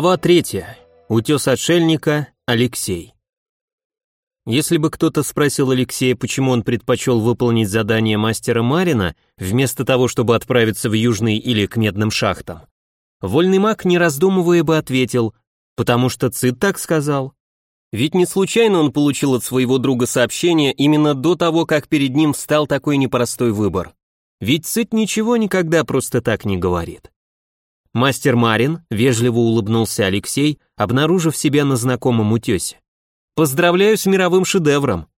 Глава 3. Утес отшельника. Алексей. Если бы кто-то спросил Алексея, почему он предпочел выполнить задание мастера Марина, вместо того, чтобы отправиться в Южный или к медным шахтам, вольный маг, не раздумывая бы, ответил, потому что Цит так сказал. Ведь не случайно он получил от своего друга сообщение именно до того, как перед ним встал такой непростой выбор. Ведь Цит ничего никогда просто так не говорит. Мастер Марин, вежливо улыбнулся Алексей, обнаружив себя на знакомом утесе. Поздравляю с мировым шедевром.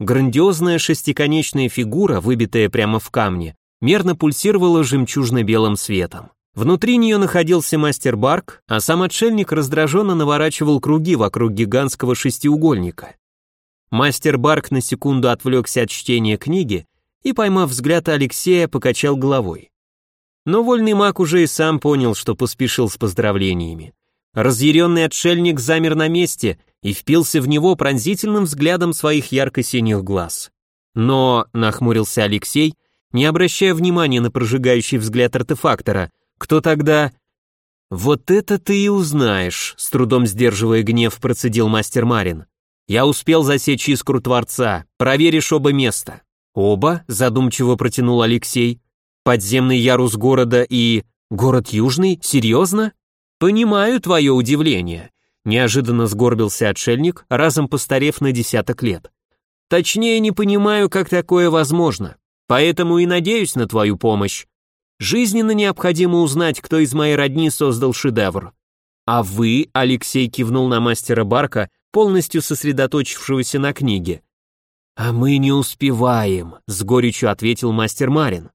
Грандиозная шестиконечная фигура, выбитая прямо в камне, мерно пульсировала жемчужно-белым светом. Внутри нее находился мастер Барк, а сам отшельник раздраженно наворачивал круги вокруг гигантского шестиугольника. Мастер Барк на секунду отвлекся от чтения книги и, поймав взгляд Алексея, покачал головой. Но вольный маг уже и сам понял, что поспешил с поздравлениями. Разъяренный отшельник замер на месте и впился в него пронзительным взглядом своих ярко-синих глаз. Но, нахмурился Алексей, не обращая внимания на прожигающий взгляд артефактора, кто тогда... «Вот это ты и узнаешь», — с трудом сдерживая гнев, процедил мастер Марин. «Я успел засечь искру Творца, проверишь оба места». «Оба?» — задумчиво протянул Алексей. Подземный ярус города и... Город Южный? Серьезно? Понимаю твое удивление. Неожиданно сгорбился отшельник, разом постарев на десяток лет. Точнее, не понимаю, как такое возможно. Поэтому и надеюсь на твою помощь. Жизненно необходимо узнать, кто из моей родни создал шедевр. А вы, Алексей кивнул на мастера Барка, полностью сосредоточившегося на книге. А мы не успеваем, с горечью ответил мастер Марин.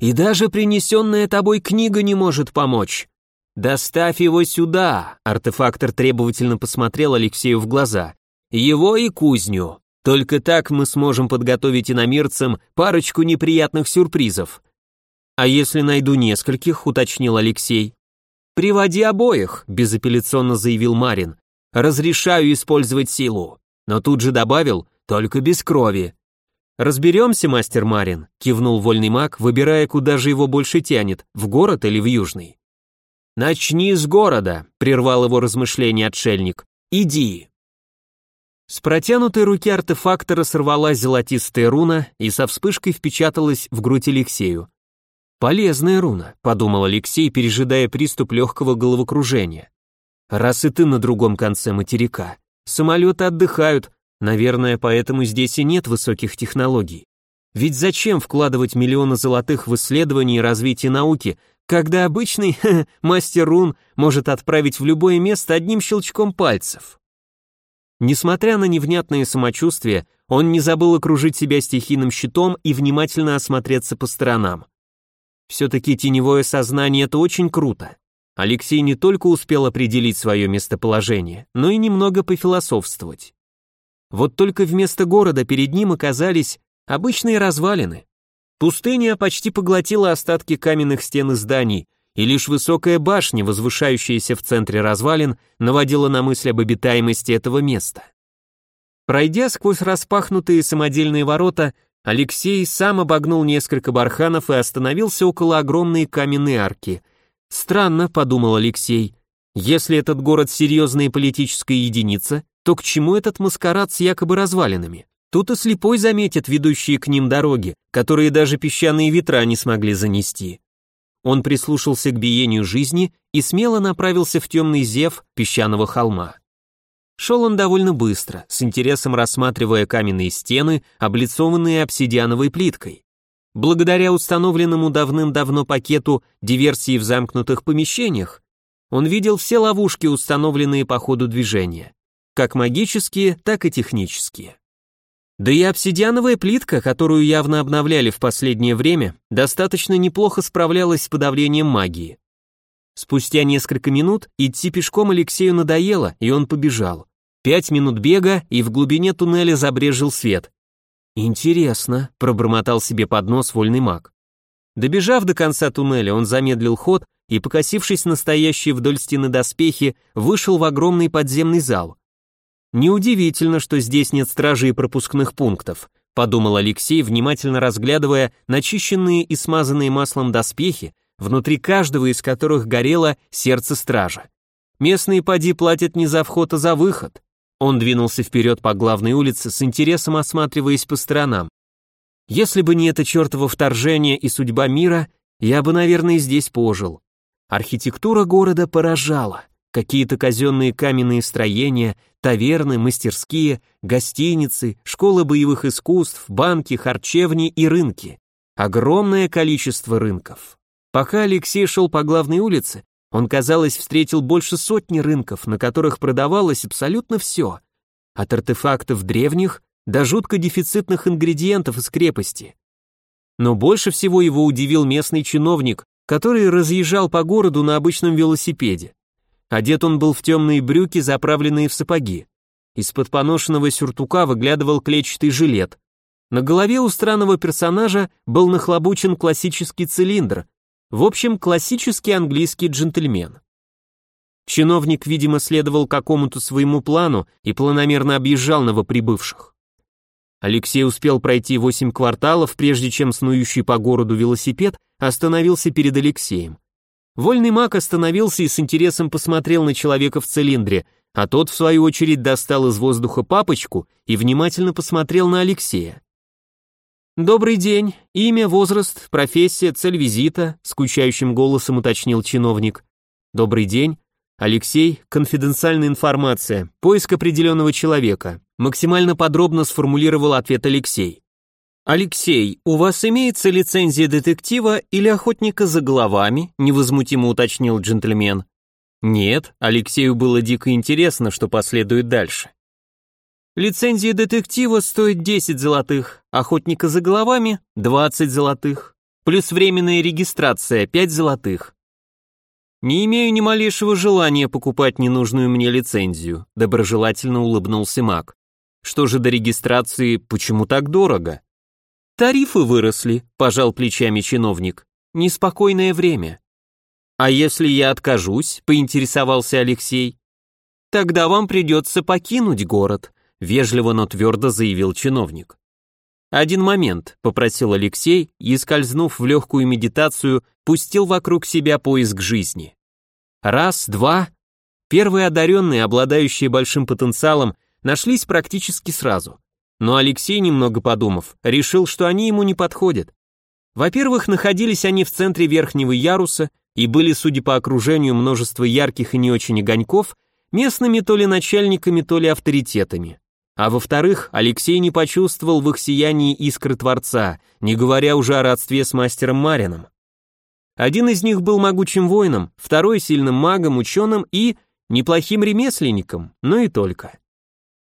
И даже принесенная тобой книга не может помочь. Доставь его сюда, артефактор требовательно посмотрел Алексею в глаза. Его и кузню. Только так мы сможем подготовить иномирцам парочку неприятных сюрпризов. А если найду нескольких, уточнил Алексей. Приводи обоих, безапелляционно заявил Марин. Разрешаю использовать силу. Но тут же добавил, только без крови. «Разберемся, мастер Марин», — кивнул вольный маг, выбирая, куда же его больше тянет, в город или в южный. «Начни с города», — прервал его размышление отшельник. «Иди». С протянутой руки артефактора сорвалась золотистая руна и со вспышкой впечаталась в грудь Алексею. «Полезная руна», — подумал Алексей, пережидая приступ легкого головокружения. «Раз и ты на другом конце материка. Самолеты отдыхают, Наверное, поэтому здесь и нет высоких технологий. Ведь зачем вкладывать миллионы золотых в исследования и развитие науки, когда обычный мастер рун может отправить в любое место одним щелчком пальцев? Несмотря на невнятное самочувствие, он не забыл окружить себя стихийным щитом и внимательно осмотреться по сторонам. Все-таки теневое сознание — это очень круто. Алексей не только успел определить свое местоположение, но и немного пофилософствовать. Вот только вместо города перед ним оказались обычные развалины. Пустыня почти поглотила остатки каменных стен и зданий, и лишь высокая башня, возвышающаяся в центре развалин, наводила на мысль об обитаемости этого места. Пройдя сквозь распахнутые самодельные ворота, Алексей сам обогнул несколько барханов и остановился около огромной каменной арки. Странно, подумал Алексей, если этот город серьезная политическая единица, то к чему этот маскарад с якобы развалинами? Тут и слепой заметит ведущие к ним дороги, которые даже песчаные ветра не смогли занести. Он прислушался к биению жизни и смело направился в темный зев песчаного холма. Шел он довольно быстро, с интересом рассматривая каменные стены, облицованные обсидиановой плиткой. Благодаря установленному давным-давно пакету диверсии в замкнутых помещениях, он видел все ловушки, установленные по ходу движения как магические, так и технические. Да и обсидиановая плитка, которую явно обновляли в последнее время, достаточно неплохо справлялась с подавлением магии. Спустя несколько минут идти пешком Алексею надоело, и он побежал. Пять минут бега, и в глубине туннеля забрежил свет. «Интересно», — пробормотал себе под нос вольный маг. Добежав до конца туннеля, он замедлил ход и, покосившись на стоящие вдоль стены доспехи, вышел в огромный подземный зал. Неудивительно, что здесь нет стражи и пропускных пунктов, подумал Алексей, внимательно разглядывая начищенные и смазанные маслом доспехи, внутри каждого из которых горело сердце стража. Местные поди платят не за вход, а за выход. Он двинулся вперед по главной улице, с интересом осматриваясь по сторонам. Если бы не это чертово вторжение и судьба мира, я бы, наверное, здесь пожил. Архитектура города поражала. Какие-то казенные каменные строения, таверны, мастерские, гостиницы, школы боевых искусств, банки, харчевни и рынки. Огромное количество рынков. Пока Алексей шел по главной улице, он, казалось, встретил больше сотни рынков, на которых продавалось абсолютно все. От артефактов древних до жутко дефицитных ингредиентов из крепости. Но больше всего его удивил местный чиновник, который разъезжал по городу на обычном велосипеде. Одет он был в темные брюки, заправленные в сапоги. Из-под поношенного сюртука выглядывал клетчатый жилет. На голове у странного персонажа был нахлобучен классический цилиндр. В общем, классический английский джентльмен. Чиновник, видимо, следовал какому-то своему плану и планомерно объезжал новоприбывших. Алексей успел пройти восемь кварталов, прежде чем снующий по городу велосипед остановился перед Алексеем. Вольный маг остановился и с интересом посмотрел на человека в цилиндре, а тот, в свою очередь, достал из воздуха папочку и внимательно посмотрел на Алексея. «Добрый день. Имя, возраст, профессия, цель визита», — скучающим голосом уточнил чиновник. «Добрый день. Алексей, конфиденциальная информация, поиск определенного человека», максимально подробно сформулировал ответ Алексей. «Алексей, у вас имеется лицензия детектива или охотника за головами?» невозмутимо уточнил джентльмен. Нет, Алексею было дико интересно, что последует дальше. Лицензия детектива стоит 10 золотых, охотника за головами 20 золотых, плюс временная регистрация 5 золотых. Не имею ни малейшего желания покупать ненужную мне лицензию, доброжелательно улыбнулся Мак. Что же до регистрации, почему так дорого? Тарифы выросли, пожал плечами чиновник. Неспокойное время. А если я откажусь, поинтересовался Алексей. Тогда вам придется покинуть город, вежливо, но твердо заявил чиновник. «Один момент», — попросил Алексей и, скользнув в легкую медитацию, пустил вокруг себя поиск жизни. Раз, два. Первые одаренные, обладающие большим потенциалом, нашлись практически сразу. Но Алексей, немного подумав, решил, что они ему не подходят. Во-первых, находились они в центре верхнего яруса и были, судя по окружению множества ярких и не очень огоньков, местными то ли начальниками, то ли авторитетами. А во-вторых, Алексей не почувствовал в их сиянии искры Творца, не говоря уже о родстве с мастером Марином. Один из них был могучим воином, второй сильным магом, ученым и неплохим ремесленником, но и только.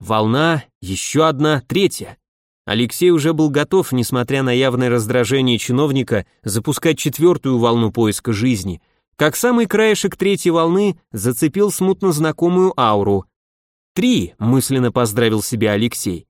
Волна, еще одна, третья. Алексей уже был готов, несмотря на явное раздражение чиновника, запускать четвертую волну поиска жизни, как самый краешек третьей волны зацепил смутно знакомую ауру. «Три», — мысленно поздравил себя Алексей.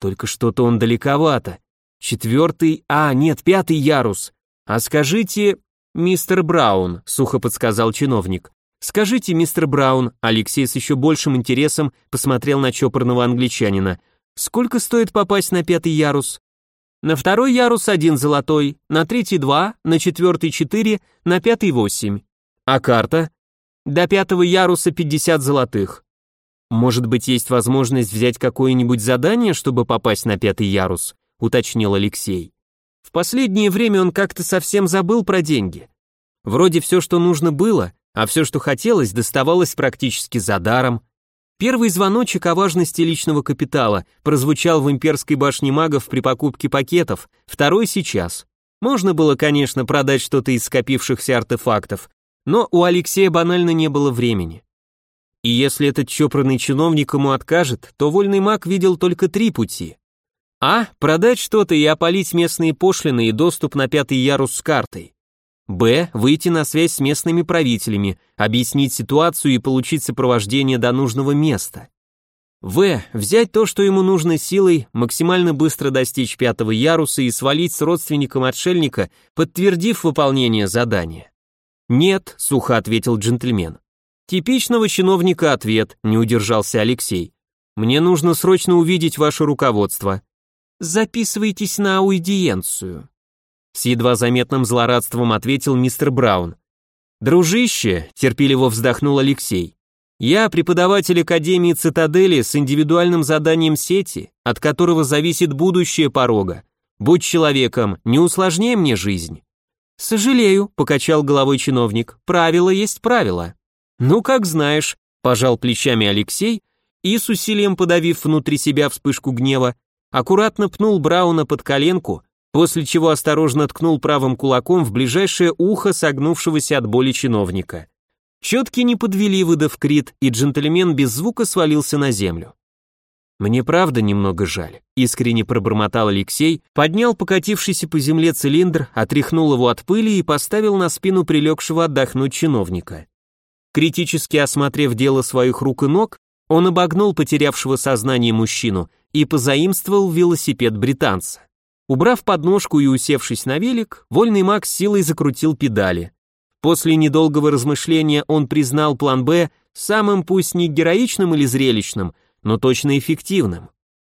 «Только что-то он далековато. Четвертый, а, нет, пятый ярус. А скажите, мистер Браун», — сухо подсказал чиновник. «Скажите, мистер Браун», Алексей с еще большим интересом посмотрел на чопорного англичанина, «сколько стоит попасть на пятый ярус?» «На второй ярус один золотой, на третий два, на четвертый четыре, на пятый восемь». «А карта?» «До пятого яруса пятьдесят золотых». «Может быть, есть возможность взять какое-нибудь задание, чтобы попасть на пятый ярус?» уточнил Алексей. В последнее время он как-то совсем забыл про деньги. Вроде все, что нужно было, а все, что хотелось, доставалось практически за даром. Первый звоночек о важности личного капитала прозвучал в имперской башне магов при покупке пакетов, второй сейчас. Можно было, конечно, продать что-то из скопившихся артефактов, но у Алексея банально не было времени. И если этот чопорный чиновник ему откажет, то вольный маг видел только три пути. А. Продать что-то и опалить местные пошлины и доступ на пятый ярус с картой. Б. Выйти на связь с местными правителями, объяснить ситуацию и получить сопровождение до нужного места. В. Взять то, что ему нужно силой, максимально быстро достичь пятого яруса и свалить с родственником отшельника, подтвердив выполнение задания. «Нет», — сухо ответил джентльмен. «Типичного чиновника ответ», — не удержался Алексей. «Мне нужно срочно увидеть ваше руководство». «Записывайтесь на аудиенцию», с едва заметным злорадством ответил мистер Браун. «Дружище», — терпеливо вздохнул Алексей, Я преподаватель Академии Цитадели с индивидуальным заданием сети, от которого зависит будущее порога. Будь человеком, не усложняй мне жизнь. Сожалею, покачал головой чиновник. Правило есть правило. Ну, как знаешь, пожал плечами Алексей и с усилием подавив внутри себя вспышку гнева, аккуратно пнул Брауна под коленку, после чего осторожно ткнул правым кулаком в ближайшее ухо согнувшегося от боли чиновника. Четки не подвели, выдав крит, и джентльмен без звука свалился на землю. «Мне правда немного жаль», — искренне пробормотал Алексей, поднял покатившийся по земле цилиндр, отряхнул его от пыли и поставил на спину прилегшего отдохнуть чиновника. Критически осмотрев дело своих рук и ног, он обогнул потерявшего сознание мужчину и позаимствовал велосипед британца. Убрав подножку и усевшись на велик, вольный маг силой закрутил педали. После недолгого размышления он признал план «Б» самым пусть не героичным или зрелищным, но точно эффективным.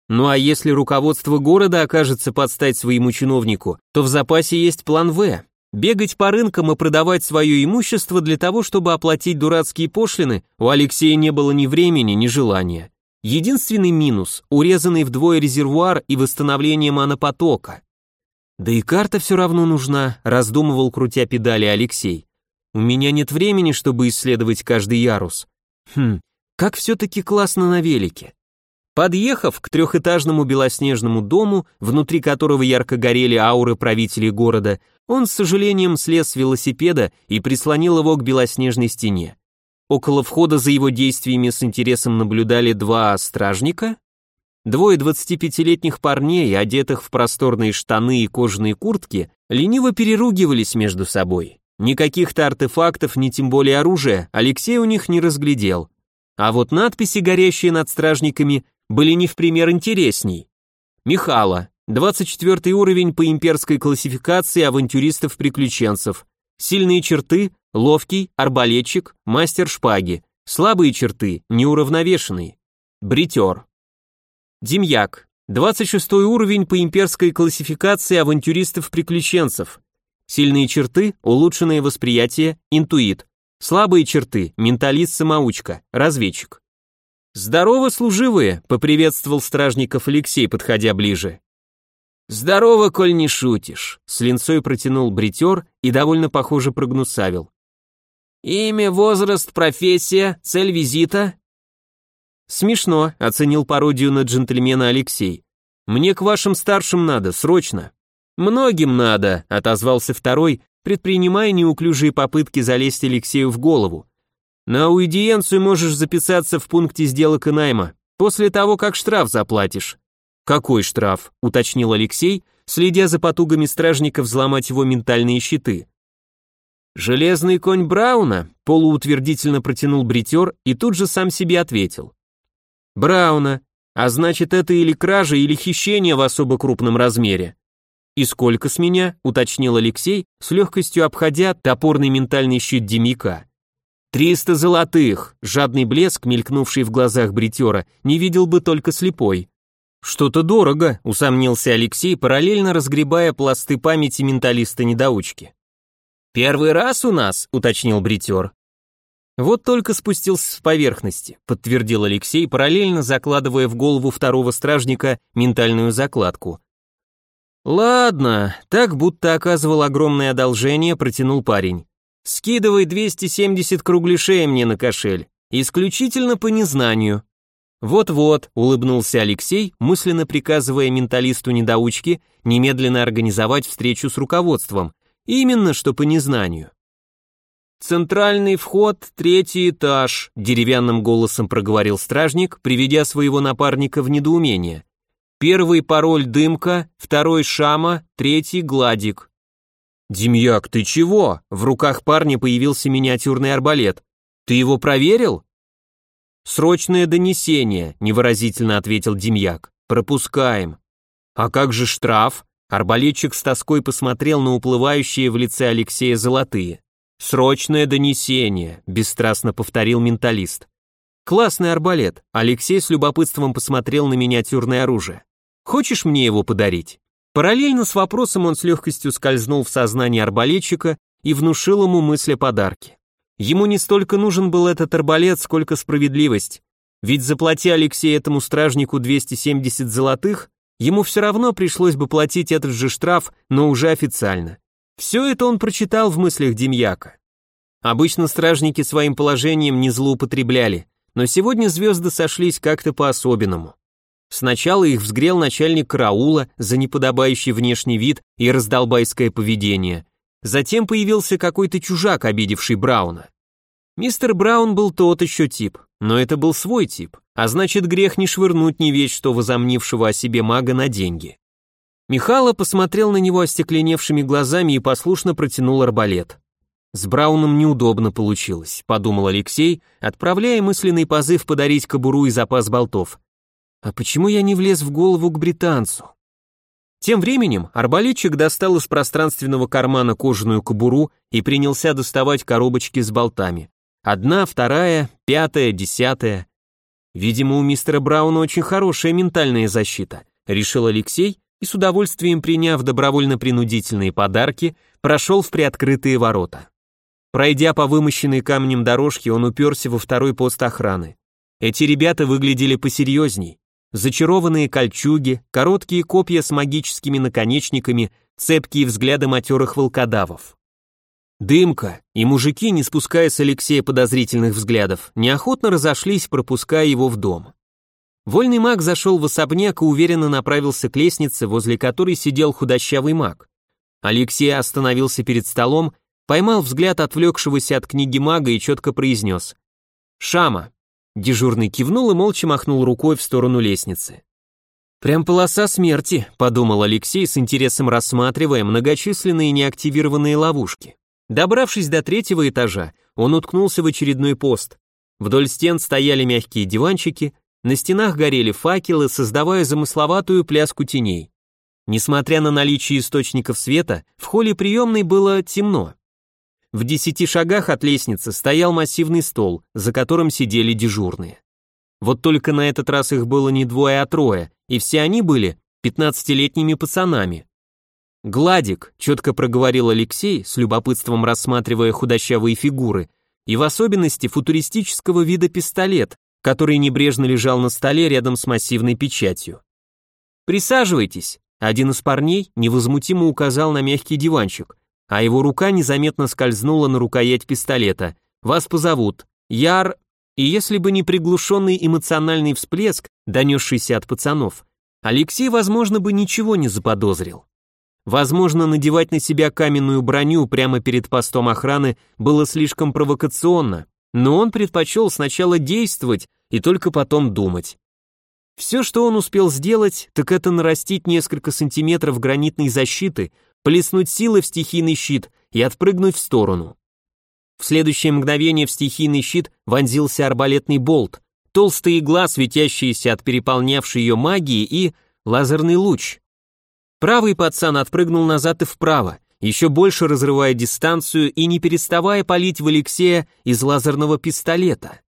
Ну а если руководство города окажется подстать своему чиновнику, то в запасе есть план «В». Бегать по рынкам и продавать свое имущество для того, чтобы оплатить дурацкие пошлины, у Алексея не было ни времени, ни желания. Единственный минус – урезанный вдвое резервуар и восстановление монопотока. Да и карта все равно нужна, раздумывал, крутя педали Алексей. У меня нет времени, чтобы исследовать каждый ярус. Хм, как все-таки классно на велике. Подъехав к трехэтажному белоснежному дому, внутри которого ярко горели ауры правителей города, он с сожалением слез с велосипеда и прислонил его к белоснежной стене. Около входа за его действиями с интересом наблюдали два стражника, Двое 25-летних парней, одетых в просторные штаны и кожаные куртки, лениво переругивались между собой. Никаких-то артефактов, ни тем более оружия, Алексей у них не разглядел. А вот надписи, горящие над стражниками, были не в пример интересней. Михала, 24 уровень по имперской классификации авантюристов-приключенцев. Сильные черты, ловкий, арбалетчик, мастер шпаги. Слабые черты, неуравновешенный. Бритер. Демьяк, 26 уровень по имперской классификации авантюристов-приключенцев. Сильные черты – улучшенное восприятие, интуит. Слабые черты – менталист-самоучка, разведчик. «Здорово, служивые!» – поприветствовал стражников Алексей, подходя ближе. «Здорово, коль не шутишь!» – с протянул бритер и довольно похоже прогнусавил. «Имя, возраст, профессия, цель визита?» «Смешно», – оценил пародию на джентльмена Алексей. «Мне к вашим старшим надо, срочно». «Многим надо», — отозвался второй, предпринимая неуклюжие попытки залезть Алексею в голову. «На аудиенцию можешь записаться в пункте сделок и найма, после того, как штраф заплатишь». «Какой штраф?» — уточнил Алексей, следя за потугами стражника взломать его ментальные щиты. «Железный конь Брауна?» — полуутвердительно протянул бритер и тут же сам себе ответил. «Брауна. А значит, это или кража, или хищение в особо крупном размере. «И сколько с меня?» — уточнил Алексей, с легкостью обходя топорный ментальный щит Демика. «Триста золотых!» — жадный блеск, мелькнувший в глазах бритера, не видел бы только слепой. «Что-то дорого», — усомнился Алексей, параллельно разгребая пласты памяти менталиста-недоучки. «Первый раз у нас», — уточнил бритер. «Вот только спустился с поверхности», — подтвердил Алексей, параллельно закладывая в голову второго стражника ментальную закладку. «Ладно», так будто оказывал огромное одолжение, протянул парень. «Скидывай 270 кругляшей мне на кошель, исключительно по незнанию». «Вот-вот», — улыбнулся Алексей, мысленно приказывая менталисту-недоучке немедленно организовать встречу с руководством, именно что по незнанию. «Центральный вход, третий этаж», — деревянным голосом проговорил стражник, приведя своего напарника в недоумение. Первый пароль дымка, второй шама, третий гладик. Демьяк, ты чего? В руках парня появился миниатюрный арбалет. Ты его проверил? Срочное донесение, невыразительно ответил Демьяк. Пропускаем. А как же штраф? Арбалетчик с тоской посмотрел на уплывающие в лице Алексея золотые. «Срочное донесение», — бесстрастно повторил менталист. «Классный арбалет», — Алексей с любопытством посмотрел на миниатюрное оружие. Хочешь мне его подарить?» Параллельно с вопросом он с легкостью скользнул в сознание арбалетчика и внушил ему мысль о подарке. Ему не столько нужен был этот арбалет, сколько справедливость. Ведь заплати Алексей этому стражнику 270 золотых, ему все равно пришлось бы платить этот же штраф, но уже официально. Все это он прочитал в мыслях Демьяка. Обычно стражники своим положением не злоупотребляли, но сегодня звезды сошлись как-то по-особенному. Сначала их взгрел начальник караула за неподобающий внешний вид и раздолбайское поведение. Затем появился какой-то чужак, обидевший Брауна. Мистер Браун был тот еще тип, но это был свой тип, а значит грех не швырнуть не вещь, что возомнившего о себе мага на деньги. Михало посмотрел на него остекленевшими глазами и послушно протянул арбалет. С Брауном неудобно получилось, подумал Алексей, отправляя мысленный позыв подарить кобуру и запас болтов. А почему я не влез в голову к британцу? Тем временем арбалетчик достал из пространственного кармана кожаную кобуру и принялся доставать коробочки с болтами. Одна, вторая, пятая, десятая. Видимо, у мистера Брауна очень хорошая ментальная защита, решил Алексей и с удовольствием приняв добровольно-принудительные подарки, прошел в приоткрытые ворота. Пройдя по вымощенной камнем дорожке, он уперся во второй пост охраны. Эти ребята выглядели посерьезней. Зачарованные кольчуги, короткие копья с магическими наконечниками, цепкие взгляды матерых волкодавов. Дымка и мужики, не спуская с Алексея подозрительных взглядов, неохотно разошлись, пропуская его в дом. Вольный маг зашел в особняк и уверенно направился к лестнице, возле которой сидел худощавый маг. Алексей остановился перед столом, поймал взгляд отвлекшегося от книги мага и четко произнес «Шама, Дежурный кивнул и молча махнул рукой в сторону лестницы. «Прям полоса смерти», — подумал Алексей с интересом рассматривая многочисленные неактивированные ловушки. Добравшись до третьего этажа, он уткнулся в очередной пост. Вдоль стен стояли мягкие диванчики, на стенах горели факелы, создавая замысловатую пляску теней. Несмотря на наличие источников света, в холле приемной было темно. В десяти шагах от лестницы стоял массивный стол, за которым сидели дежурные. Вот только на этот раз их было не двое, а трое, и все они были пятнадцатилетними пацанами. «Гладик», — четко проговорил Алексей, с любопытством рассматривая худощавые фигуры, и в особенности футуристического вида пистолет, который небрежно лежал на столе рядом с массивной печатью. «Присаживайтесь», — один из парней невозмутимо указал на мягкий диванчик, а его рука незаметно скользнула на рукоять пистолета. «Вас позовут. Яр...» И если бы не приглушенный эмоциональный всплеск, донесшийся от пацанов, Алексей, возможно, бы ничего не заподозрил. Возможно, надевать на себя каменную броню прямо перед постом охраны было слишком провокационно, но он предпочел сначала действовать и только потом думать. Все, что он успел сделать, так это нарастить несколько сантиметров гранитной защиты, плеснуть силы в стихийный щит и отпрыгнуть в сторону. В следующее мгновение в стихийный щит вонзился арбалетный болт, толстая игла, светящаяся от переполнявшей ее магии, и лазерный луч. Правый пацан отпрыгнул назад и вправо, еще больше разрывая дистанцию и не переставая палить в Алексея из лазерного пистолета.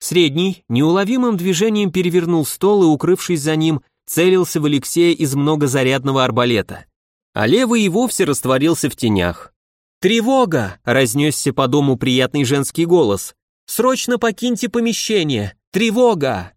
Средний неуловимым движением перевернул стол и, укрывшись за ним, целился в Алексея из многозарядного арбалета а левый и вовсе растворился в тенях. «Тревога!» — разнесся по дому приятный женский голос. «Срочно покиньте помещение! Тревога!»